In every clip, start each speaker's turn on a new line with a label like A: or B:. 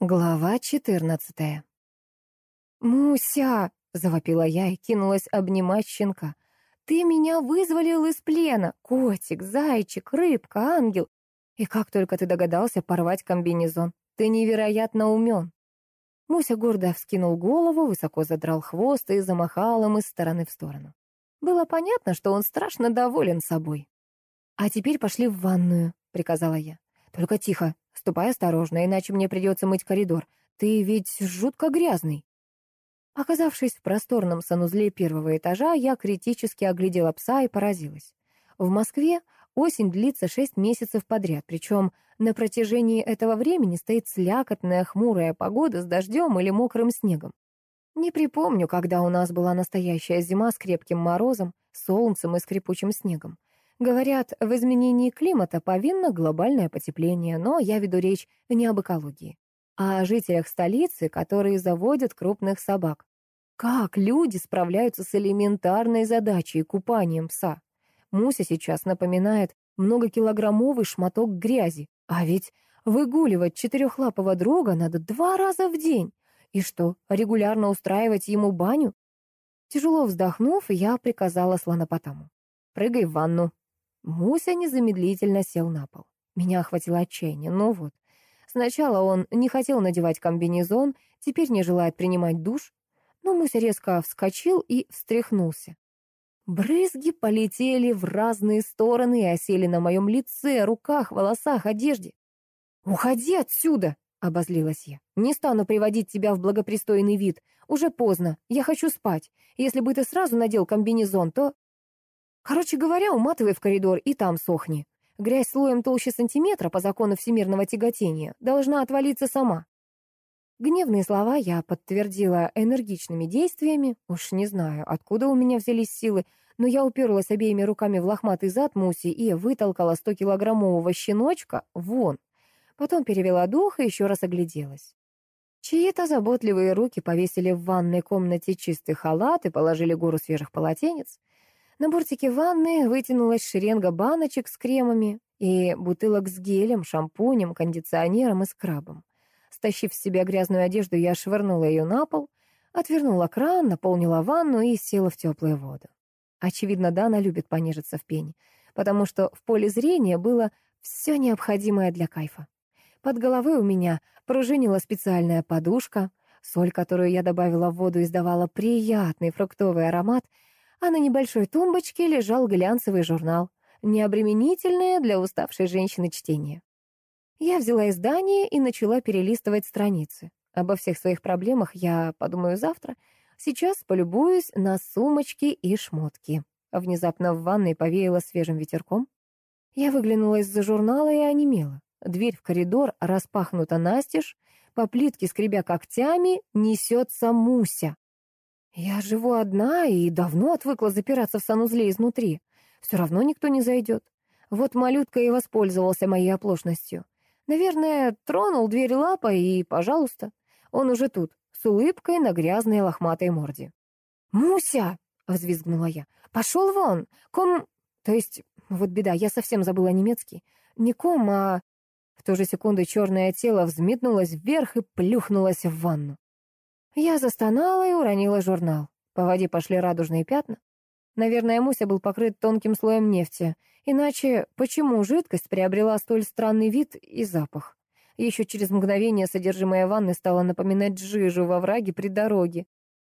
A: Глава четырнадцатая. «Муся!» — завопила я и кинулась обнимать щенка. «Ты меня вызволил из плена! Котик, зайчик, рыбка, ангел! И как только ты догадался порвать комбинезон! Ты невероятно умен!» Муся гордо вскинул голову, высоко задрал хвост и замахал им из стороны в сторону. Было понятно, что он страшно доволен собой. «А теперь пошли в ванную», — приказала я. «Только тихо, Ступай осторожно, иначе мне придется мыть коридор. Ты ведь жутко грязный. Оказавшись в просторном санузле первого этажа, я критически оглядела пса и поразилась. В Москве осень длится шесть месяцев подряд, причем на протяжении этого времени стоит слякотная хмурая погода с дождем или мокрым снегом. Не припомню, когда у нас была настоящая зима с крепким морозом, солнцем и скрипучим снегом. Говорят, в изменении климата повинно глобальное потепление, но я веду речь не об экологии, а о жителях столицы, которые заводят крупных собак. Как люди справляются с элементарной задачей купанием пса? Муся сейчас напоминает многокилограммовый шматок грязи, а ведь выгуливать четырехлапого друга надо два раза в день. И что, регулярно устраивать ему баню? Тяжело вздохнув, я приказала слонопотаму. «Прыгай в ванну, Муся незамедлительно сел на пол. Меня охватило отчаяние. Ну вот. Сначала он не хотел надевать комбинезон, теперь не желает принимать душ. Но Муся резко вскочил и встряхнулся. Брызги полетели в разные стороны и осели на моем лице, руках, волосах, одежде. «Уходи отсюда!» — обозлилась я. «Не стану приводить тебя в благопристойный вид. Уже поздно. Я хочу спать. Если бы ты сразу надел комбинезон, то...» Короче говоря, уматывай в коридор и там сохни. Грязь слоем толще сантиметра по закону всемирного тяготения должна отвалиться сама. Гневные слова я подтвердила энергичными действиями. Уж не знаю, откуда у меня взялись силы, но я уперлась обеими руками в лохматый зад Муси и вытолкала 100-килограммового щеночка вон. Потом перевела дух и еще раз огляделась. Чьи-то заботливые руки повесили в ванной комнате чистый халат и положили гору свежих полотенец. На бортике ванны вытянулась шеренга баночек с кремами и бутылок с гелем, шампунем, кондиционером и скрабом. Стащив с себя грязную одежду, я швырнула ее на пол, отвернула кран, наполнила ванну и села в теплую воду. Очевидно, Дана любит понежиться в пене, потому что в поле зрения было все необходимое для кайфа. Под головой у меня пружинила специальная подушка, соль, которую я добавила в воду, издавала приятный фруктовый аромат — а на небольшой тумбочке лежал глянцевый журнал, необременительное для уставшей женщины чтение. Я взяла издание и начала перелистывать страницы. Обо всех своих проблемах я подумаю завтра. Сейчас полюбуюсь на сумочки и шмотки. Внезапно в ванной повеяло свежим ветерком. Я выглянула из-за журнала и онемела. Дверь в коридор распахнута настежь, по плитке, скребя когтями, несется Муся. Я живу одна и давно отвыкла запираться в санузле изнутри. Все равно никто не зайдет. Вот малютка и воспользовался моей оплошностью. Наверное, тронул дверь лапой и, пожалуйста, он уже тут, с улыбкой на грязной лохматой морде. «Муся!» — взвизгнула я. «Пошел вон! Ком...» То есть, вот беда, я совсем забыла немецкий. Не ком, а... В ту же секунду черное тело взметнулось вверх и плюхнулось в ванну. Я застонала и уронила журнал. По воде пошли радужные пятна. Наверное, Муся был покрыт тонким слоем нефти. Иначе почему жидкость приобрела столь странный вид и запах? Еще через мгновение содержимое ванны стало напоминать жижу во враге при дороге.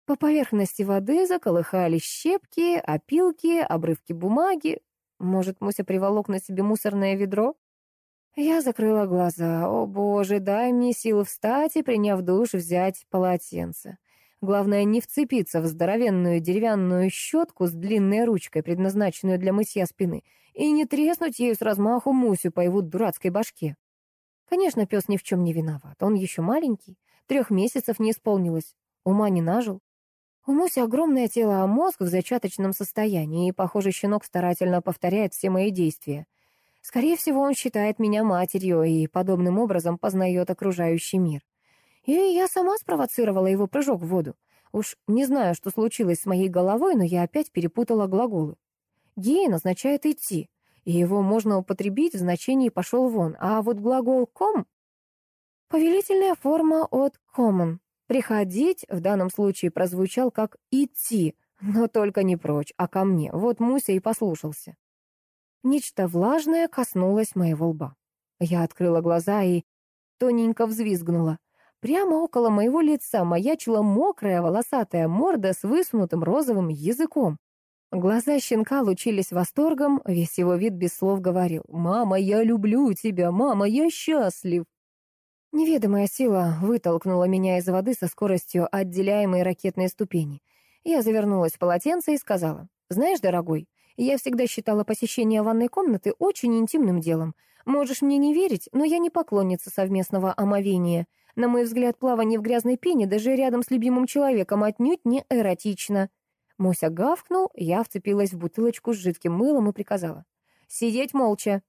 A: По поверхности воды заколыхались щепки, опилки, обрывки бумаги. Может, Муся приволок на себе мусорное ведро? Я закрыла глаза. О, боже, дай мне силы встать и, приняв душ, взять полотенце. Главное, не вцепиться в здоровенную деревянную щетку с длинной ручкой, предназначенную для мытья спины, и не треснуть ею с размаху Мусю по его дурацкой башке. Конечно, пес ни в чем не виноват. Он еще маленький, трех месяцев не исполнилось, ума не нажил. У Муси огромное тело, а мозг в зачаточном состоянии, и, похоже, щенок старательно повторяет все мои действия. Скорее всего, он считает меня матерью и подобным образом познает окружающий мир. И я сама спровоцировала его прыжок в воду. Уж не знаю, что случилось с моей головой, но я опять перепутала глаголы. «Геен» означает «идти», и его можно употребить в значении «пошел вон», а вот глагол «ком» Повелительная форма от common. Приходить в данном случае прозвучал как идти, но только не прочь, а ко мне. Вот Муся и послушался. Нечто влажное коснулось моего лба. Я открыла глаза и тоненько взвизгнула. Прямо около моего лица маячила мокрая волосатая морда с высунутым розовым языком. Глаза щенка лучились восторгом, весь его вид без слов говорил «Мама, я люблю тебя! Мама, я счастлив!» Неведомая сила вытолкнула меня из воды со скоростью отделяемой ракетной ступени. Я завернулась в полотенце и сказала, «Знаешь, дорогой, я всегда считала посещение ванной комнаты очень интимным делом. Можешь мне не верить, но я не поклонница совместного омовения. На мой взгляд, плавание в грязной пене даже рядом с любимым человеком отнюдь не эротично». Муся гавкнул, я вцепилась в бутылочку с жидким мылом и приказала, «Сидеть молча».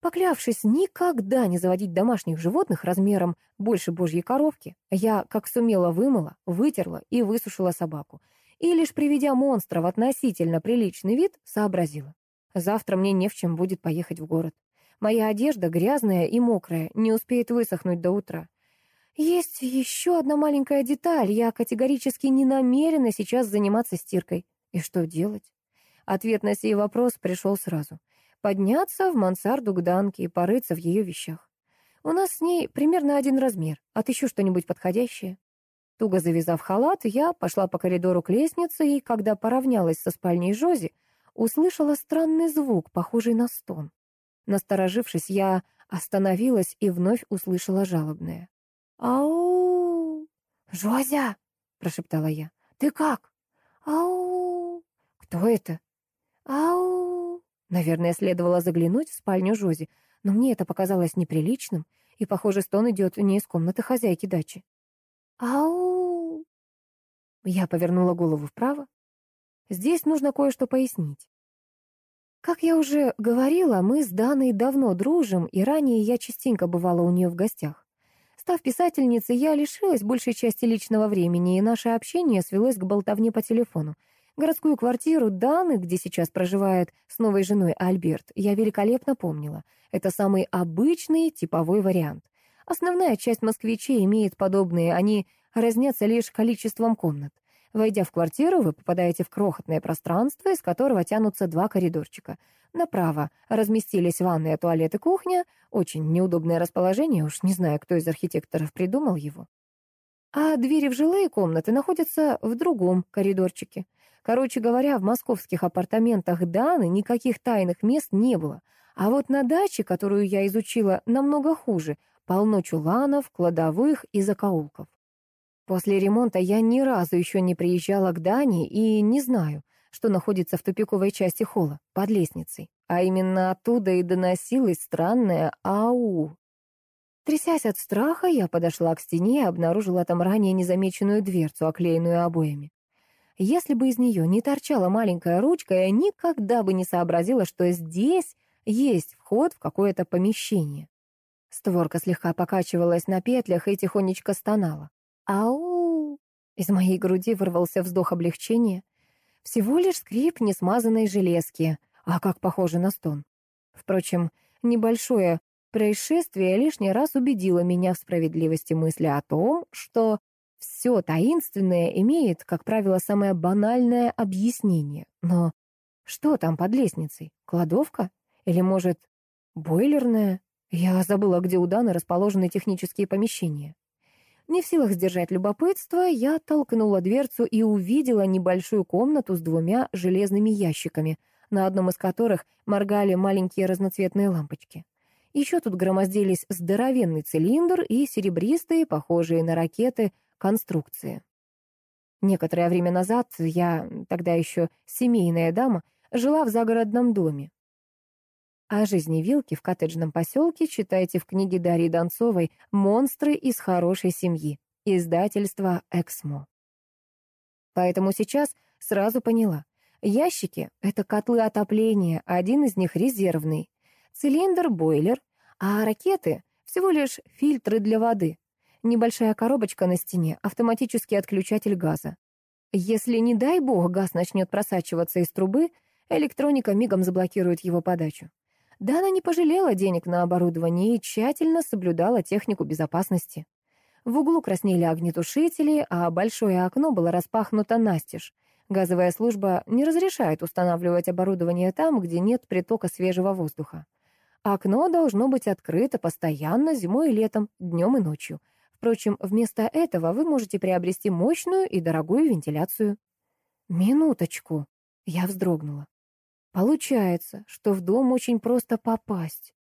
A: Поклявшись никогда не заводить домашних животных размером больше божьей коровки, я, как сумела, вымыла, вытерла и высушила собаку. И лишь приведя монстра в относительно приличный вид, сообразила. Завтра мне не в чем будет поехать в город. Моя одежда грязная и мокрая, не успеет высохнуть до утра. Есть еще одна маленькая деталь. Я категорически не намерена сейчас заниматься стиркой. И что делать? Ответ на сей вопрос пришел сразу подняться в мансарду к Данке и порыться в ее вещах. У нас с ней примерно один размер. Отыщу что-нибудь подходящее. Туго завязав халат, я пошла по коридору к лестнице, и, когда поравнялась со спальней Жози, услышала странный звук, похожий на стон. Насторожившись, я остановилась и вновь услышала жалобное. «Ау! Жозя!» — прошептала я. «Ты как?» «Ау! Кто это?» «Ау!» Наверное, следовало заглянуть в спальню Жози, но мне это показалось неприличным, и, похоже, стон идет не из комнаты хозяйки дачи. «Ау!» Я повернула голову вправо. Здесь нужно кое-что пояснить. Как я уже говорила, мы с Даной давно дружим, и ранее я частенько бывала у нее в гостях. Став писательницей, я лишилась большей части личного времени, и наше общение свелось к болтовне по телефону. Городскую квартиру Даны, где сейчас проживает с новой женой Альберт, я великолепно помнила. Это самый обычный типовой вариант. Основная часть москвичей имеет подобные, они разнятся лишь количеством комнат. Войдя в квартиру, вы попадаете в крохотное пространство, из которого тянутся два коридорчика. Направо разместились ванная, туалет и кухня. Очень неудобное расположение, уж не знаю, кто из архитекторов придумал его. А двери в жилые комнаты находятся в другом коридорчике. Короче говоря, в московских апартаментах Даны никаких тайных мест не было. А вот на даче, которую я изучила, намного хуже. Полно чуланов, кладовых и закоулков. После ремонта я ни разу еще не приезжала к Дане и не знаю, что находится в тупиковой части холла, под лестницей. А именно оттуда и доносилось странное «ау». Трясясь от страха, я подошла к стене и обнаружила там ранее незамеченную дверцу, оклеенную обоями. Если бы из нее не торчала маленькая ручка, я никогда бы не сообразила, что здесь есть вход в какое-то помещение. Створка слегка покачивалась на петлях и тихонечко стонала. «Ау!» Из моей груди вырвался вздох облегчения. Всего лишь скрип несмазанной железки, а как похоже на стон. Впрочем, небольшое происшествие лишний раз убедило меня в справедливости мысли о том, что все таинственное имеет, как правило, самое банальное объяснение. Но что там под лестницей? Кладовка? Или, может, бойлерная? Я забыла, где у Даны расположены технические помещения. Не в силах сдержать любопытство, я толкнула дверцу и увидела небольшую комнату с двумя железными ящиками, на одном из которых моргали маленькие разноцветные лампочки. Еще тут громоздились здоровенный цилиндр и серебристые, похожие на ракеты, конструкции. Некоторое время назад я, тогда еще семейная дама, жила в загородном доме. О жизни Вилки в коттеджном поселке читайте в книге Дарьи Донцовой «Монстры из хорошей семьи», издательство «Эксмо». Поэтому сейчас сразу поняла. Ящики — это котлы отопления, один из них резервный. Цилиндр — бойлер, а ракеты — всего лишь фильтры для воды. Небольшая коробочка на стене, автоматический отключатель газа. Если, не дай бог, газ начнет просачиваться из трубы, электроника мигом заблокирует его подачу. Дана не пожалела денег на оборудование и тщательно соблюдала технику безопасности. В углу краснели огнетушители, а большое окно было распахнуто настежь. Газовая служба не разрешает устанавливать оборудование там, где нет притока свежего воздуха. Окно должно быть открыто постоянно зимой и летом, днем и ночью. Впрочем, вместо этого вы можете приобрести мощную и дорогую вентиляцию. Минуточку. Я вздрогнула. Получается, что в дом очень просто попасть.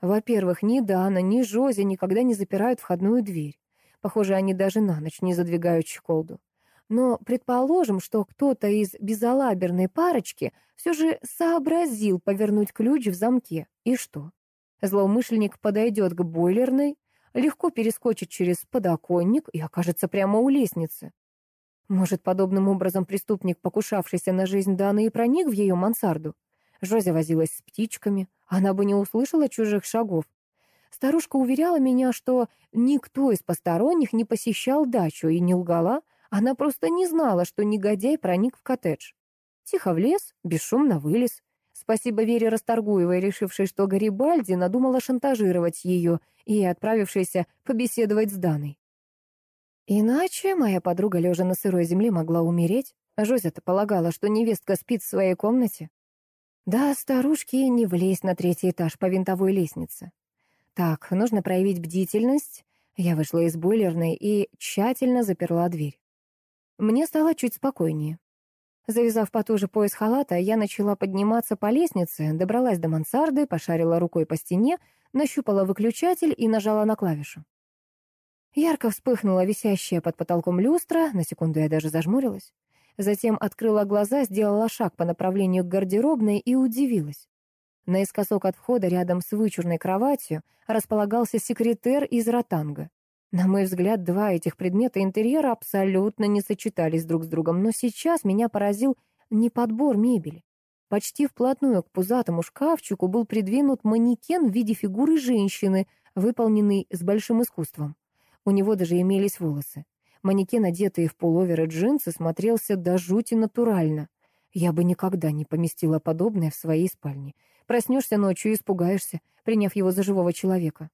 A: Во-первых, ни Дана, ни Жози никогда не запирают входную дверь. Похоже, они даже на ночь не задвигают щеколду. Но предположим, что кто-то из безалаберной парочки все же сообразил повернуть ключ в замке. И что? Злоумышленник подойдет к бойлерной, легко перескочит через подоконник и окажется прямо у лестницы. Может, подобным образом преступник, покушавшийся на жизнь Даны, и проник в ее мансарду? Жозе возилась с птичками, она бы не услышала чужих шагов. Старушка уверяла меня, что никто из посторонних не посещал дачу и не лгала, она просто не знала, что негодяй проник в коттедж. Тихо влез, бесшумно вылез. Спасибо Вере Расторгуевой, решившей, что Гарибальди надумала шантажировать ее и отправившейся побеседовать с Даной. Иначе моя подруга, лежа на сырой земле, могла умереть. Жозя-то полагала, что невестка спит в своей комнате. Да, старушки, не влезть на третий этаж по винтовой лестнице. Так, нужно проявить бдительность. Я вышла из бойлерной и тщательно заперла дверь. Мне стало чуть спокойнее. Завязав потуже пояс халата, я начала подниматься по лестнице, добралась до мансарды, пошарила рукой по стене, нащупала выключатель и нажала на клавишу. Ярко вспыхнула висящая под потолком люстра, на секунду я даже зажмурилась. Затем открыла глаза, сделала шаг по направлению к гардеробной и удивилась. Наискосок от входа, рядом с вычурной кроватью, располагался секретер из ротанга. На мой взгляд, два этих предмета интерьера абсолютно не сочетались друг с другом, но сейчас меня поразил не подбор мебели. Почти вплотную к пузатому шкафчику был придвинут манекен в виде фигуры женщины, выполненный с большим искусством. У него даже имелись волосы. Манекен, одетый в пуловер и джинсы, смотрелся до жути натурально. Я бы никогда не поместила подобное в своей спальне. Проснешься ночью и испугаешься, приняв его за живого человека.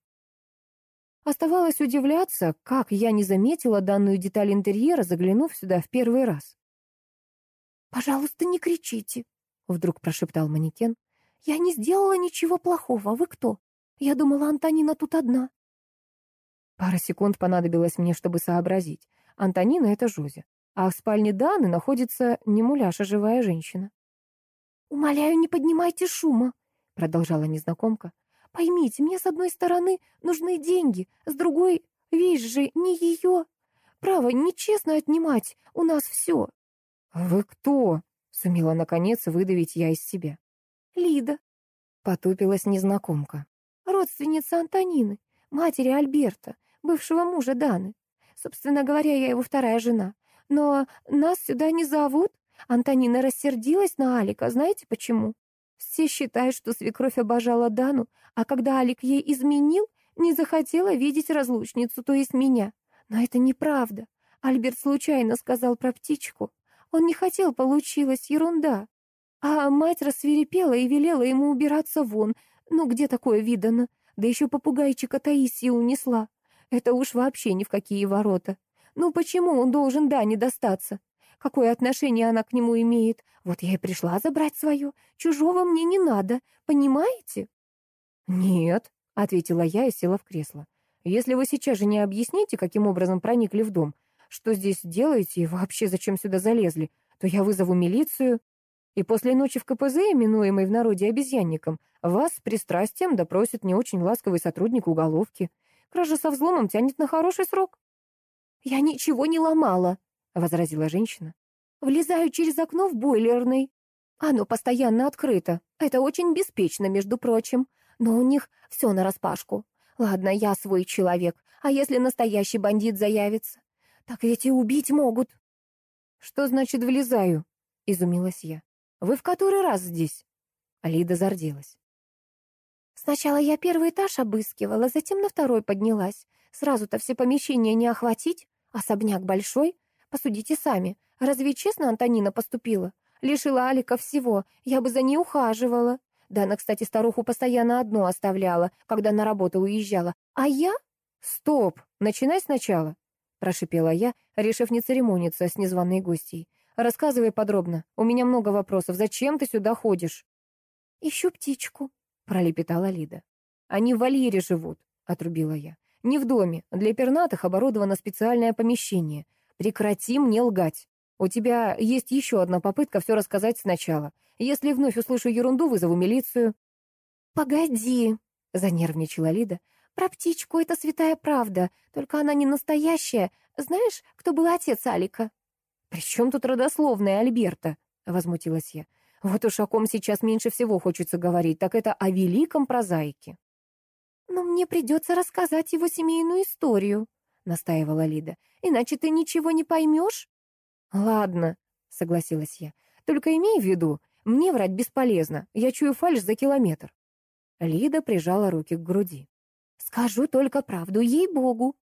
A: Оставалось удивляться, как я не заметила данную деталь интерьера, заглянув сюда в первый раз. «Пожалуйста, не кричите», — вдруг прошептал манекен. «Я не сделала ничего плохого. Вы кто? Я думала, Антонина тут одна». Пара секунд понадобилось мне, чтобы сообразить. Антонина — это Жозе. А в спальне Даны находится не муляж, а живая женщина. «Умоляю, не поднимайте шума», — продолжала незнакомка. Поймите, мне с одной стороны нужны деньги, с другой, вещь же не ее. Право, нечестно отнимать, у нас все. «Вы кто?» — сумела наконец выдавить я из себя. «Лида», — потупилась незнакомка. «Родственница Антонины, матери Альберта, бывшего мужа Даны. Собственно говоря, я его вторая жена. Но нас сюда не зовут. Антонина рассердилась на Алика, знаете почему? Все считают, что свекровь обожала Дану, а когда Алик ей изменил, не захотела видеть разлучницу, то есть меня. Но это неправда. Альберт случайно сказал про птичку. Он не хотел, получилась ерунда. А мать рассверепела и велела ему убираться вон. Ну, где такое видано? Да еще попугайчика Таисии унесла. Это уж вообще ни в какие ворота. Ну почему он должен Дане достаться? какое отношение она к нему имеет. Вот я и пришла забрать свое. Чужого мне не надо, понимаете?» «Нет», — ответила я и села в кресло. «Если вы сейчас же не объясните, каким образом проникли в дом, что здесь делаете и вообще зачем сюда залезли, то я вызову милицию. И после ночи в КПЗ, именуемой в народе обезьянником, вас с пристрастием допросит не очень ласковый сотрудник уголовки. Кража со взломом тянет на хороший срок». «Я ничего не ломала», возразила женщина. «Влезаю через окно в бойлерный. Оно постоянно открыто. Это очень беспечно, между прочим. Но у них все нараспашку. Ладно, я свой человек. А если настоящий бандит заявится? Так ведь и убить могут». «Что значит влезаю?» — изумилась я. «Вы в который раз здесь?» Алида зарделась. «Сначала я первый этаж обыскивала, затем на второй поднялась. Сразу-то все помещения не охватить. Особняк большой, Посудите сами. Разве честно Антонина поступила? Лишила Алика всего, я бы за ней ухаживала. Да она, кстати, старуху постоянно одну оставляла, когда на работу уезжала. А я? Стоп, начинай сначала, прошипела я, решив не церемониться с незваной гостьей. Рассказывай подробно. У меня много вопросов. Зачем ты сюда ходишь? Ищу птичку, пролепетала Лида. Они в вольере живут, отрубила я. Не в доме. Для пернатых оборудовано специальное помещение. Прекрати мне лгать. У тебя есть еще одна попытка все рассказать сначала. Если вновь услышу ерунду, вызову милицию». «Погоди», — занервничала Лида. «Про птичку это святая правда, только она не настоящая. Знаешь, кто был отец Алика?» «При чем тут родословная Альберта?» — возмутилась я. «Вот уж о ком сейчас меньше всего хочется говорить, так это о великом прозаике». «Но мне придется рассказать его семейную историю», — настаивала Лида. «Иначе ты ничего не поймешь». «Ладно», — согласилась я. «Только имей в виду, мне врать бесполезно. Я чую фальшь за километр». Лида прижала руки к груди. «Скажу только правду, ей-богу»,